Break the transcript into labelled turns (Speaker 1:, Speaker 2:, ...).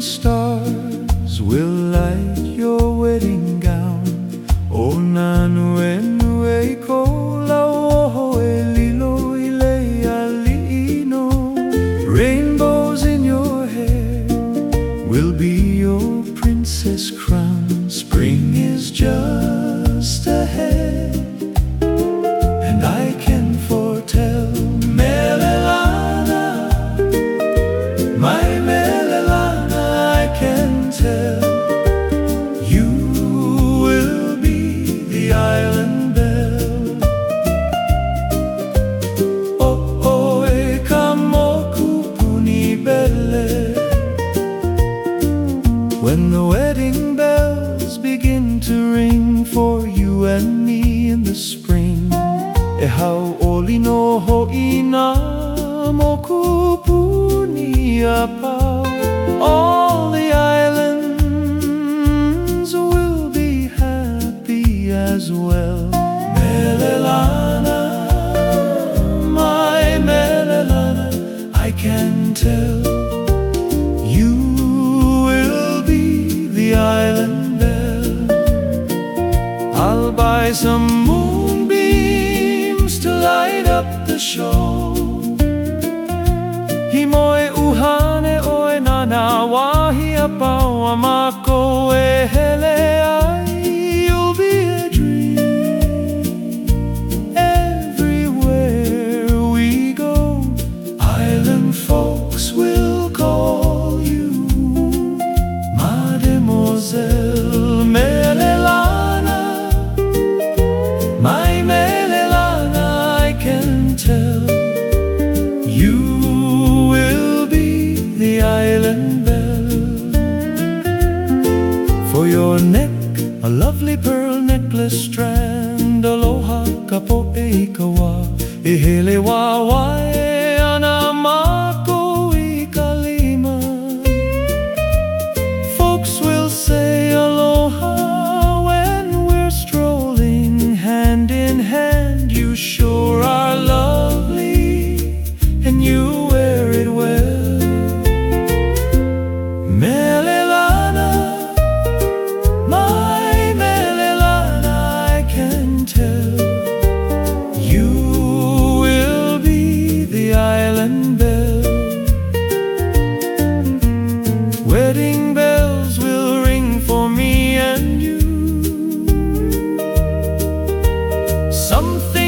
Speaker 1: Stars will light your wedding gown. Oh, o nanue ko lauoho e lilo ile. Rainbows in your hair will be you and me in the spring, e hau oli no ho'ina moku puni apa. All the islands will be happy as well. Melelana, I'll some moonbeams to light up the show. Himoe uhane oe nana wahi apawa mako e hele ai. You'll be a dream everywhere we go. Island folks will call the island belle. For your neck, a lovely pearl necklace strand. Aloha kapo e kawa, e hele wa wae Something